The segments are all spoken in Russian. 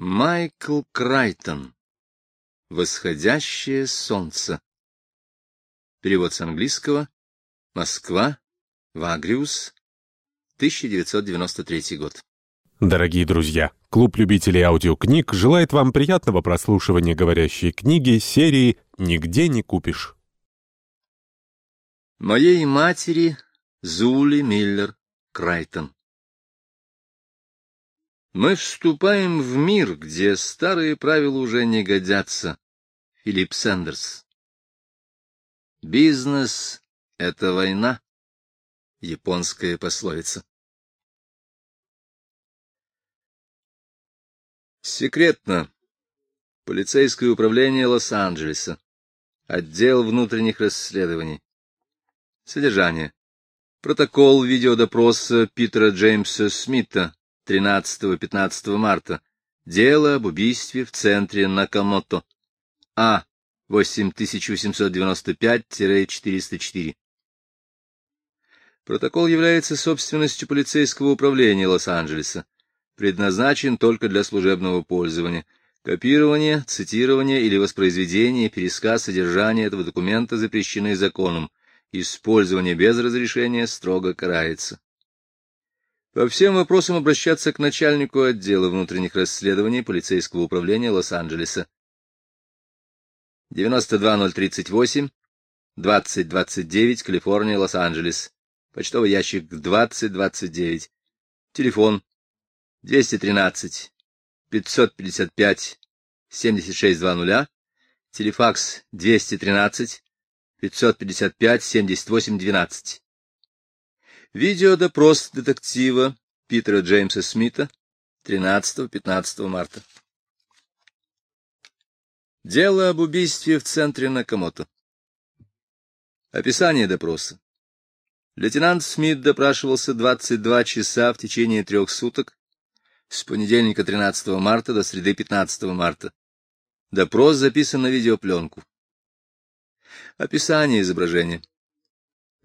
Майкл Крайтон. Восходящее солнце. Перевод с английского. Москва. Вагриус. 1993 год. Дорогие друзья, клуб любителей аудиокниг желает вам приятного прослушивания говорящей книги серии «Нигде не купишь». Моей матери Зули Миллер Крайтон. Мы вступаем в мир, где старые правила уже не годятся. Филипп Сандерс. Бизнес — это война. Японская пословица. Секретно. Полицейское управление Лос-Анджелеса. Отдел внутренних расследований. Содержание. Протокол видеодопроса Питера Джеймса Смита 13-15 марта. Дело об убийстве в центре Накамото. А. 8895-404. Протокол является собственностью полицейского управления Лос-Анджелеса. Предназначен только для служебного пользования. Копирование, цитирование или воспроизведение, пересказ содержания этого документа запрещены законом. Использование без разрешения строго карается. По всем вопросам обращаться к начальнику отдела внутренних расследований полицейского управления Лос-Анджелеса. 92038, 2029, Калифорния, Лос-Анджелес. Почтовый ящик 2029. Телефон 213 555 7620. Телефакс 213 555 7812. Видеодопрос детектива Питера Джеймса Смита 13-15 марта. Дело об убийстве в центре Накамото. Описание допроса. Лейтенант Смит допрашивался 22 часа в течение трех суток с понедельника 13 марта до среды 15 марта. Допрос записан на видеопленку. Описание изображения.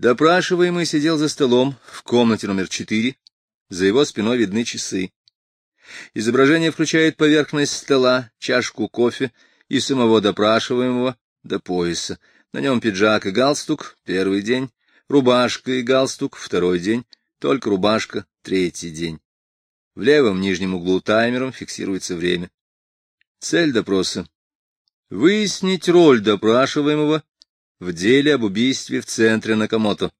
Допрашиваемый сидел за столом в комнате номер 4. За его спиной видны часы. Изображение включает поверхность стола, чашку кофе и самого допрашиваемого до пояса. На нем пиджак и галстук — первый день, рубашка и галстук — второй день, только рубашка — третий день. В левом нижнем углу таймером фиксируется время. Цель допроса — выяснить роль допрашиваемого в деле об убийстве в центре Накамото.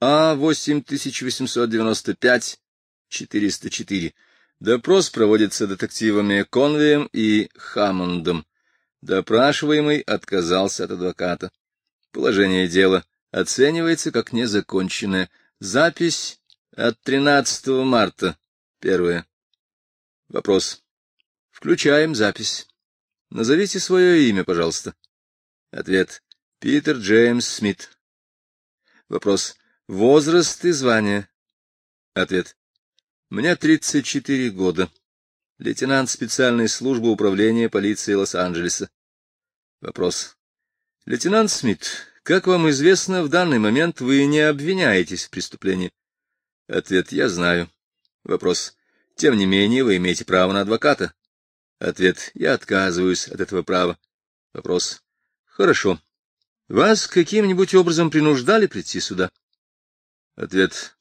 А-8895-404. Допрос проводится детективами Конвеем и Хаммондом. Допрашиваемый отказался от адвоката. Положение дела оценивается как незаконченное. Запись от 13 марта. Первое. Вопрос. Включаем запись. Назовите свое имя, пожалуйста. Ответ. Питер Джеймс Смит. Вопрос. Возраст и звание. Ответ. Мне 34 года. Лейтенант специальной службы управления полиции Лос-Анджелеса. Вопрос. Лейтенант Смит, как вам известно, в данный момент вы не обвиняетесь в преступлении. Ответ. Я знаю. Вопрос. Тем не менее, вы имеете право на адвоката. Ответ. Я отказываюсь от этого права. Вопрос. Хорошо. Вас каким-нибудь образом принуждали прийти сюда? Ответ.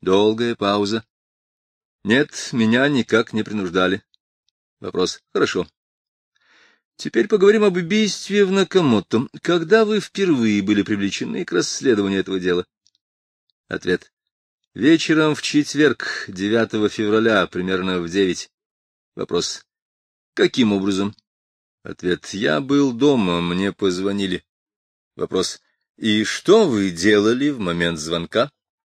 Долгая пауза. Нет, меня никак не принуждали. Вопрос. Хорошо. Теперь поговорим об убийстве в Накамото. Когда вы впервые были привлечены к расследованию этого дела? Ответ. Вечером в четверг, 9 февраля, примерно в девять. Вопрос. Каким образом? Ответ. Я был дома, мне позвонили. Вопрос. И что вы делали в момент звонка?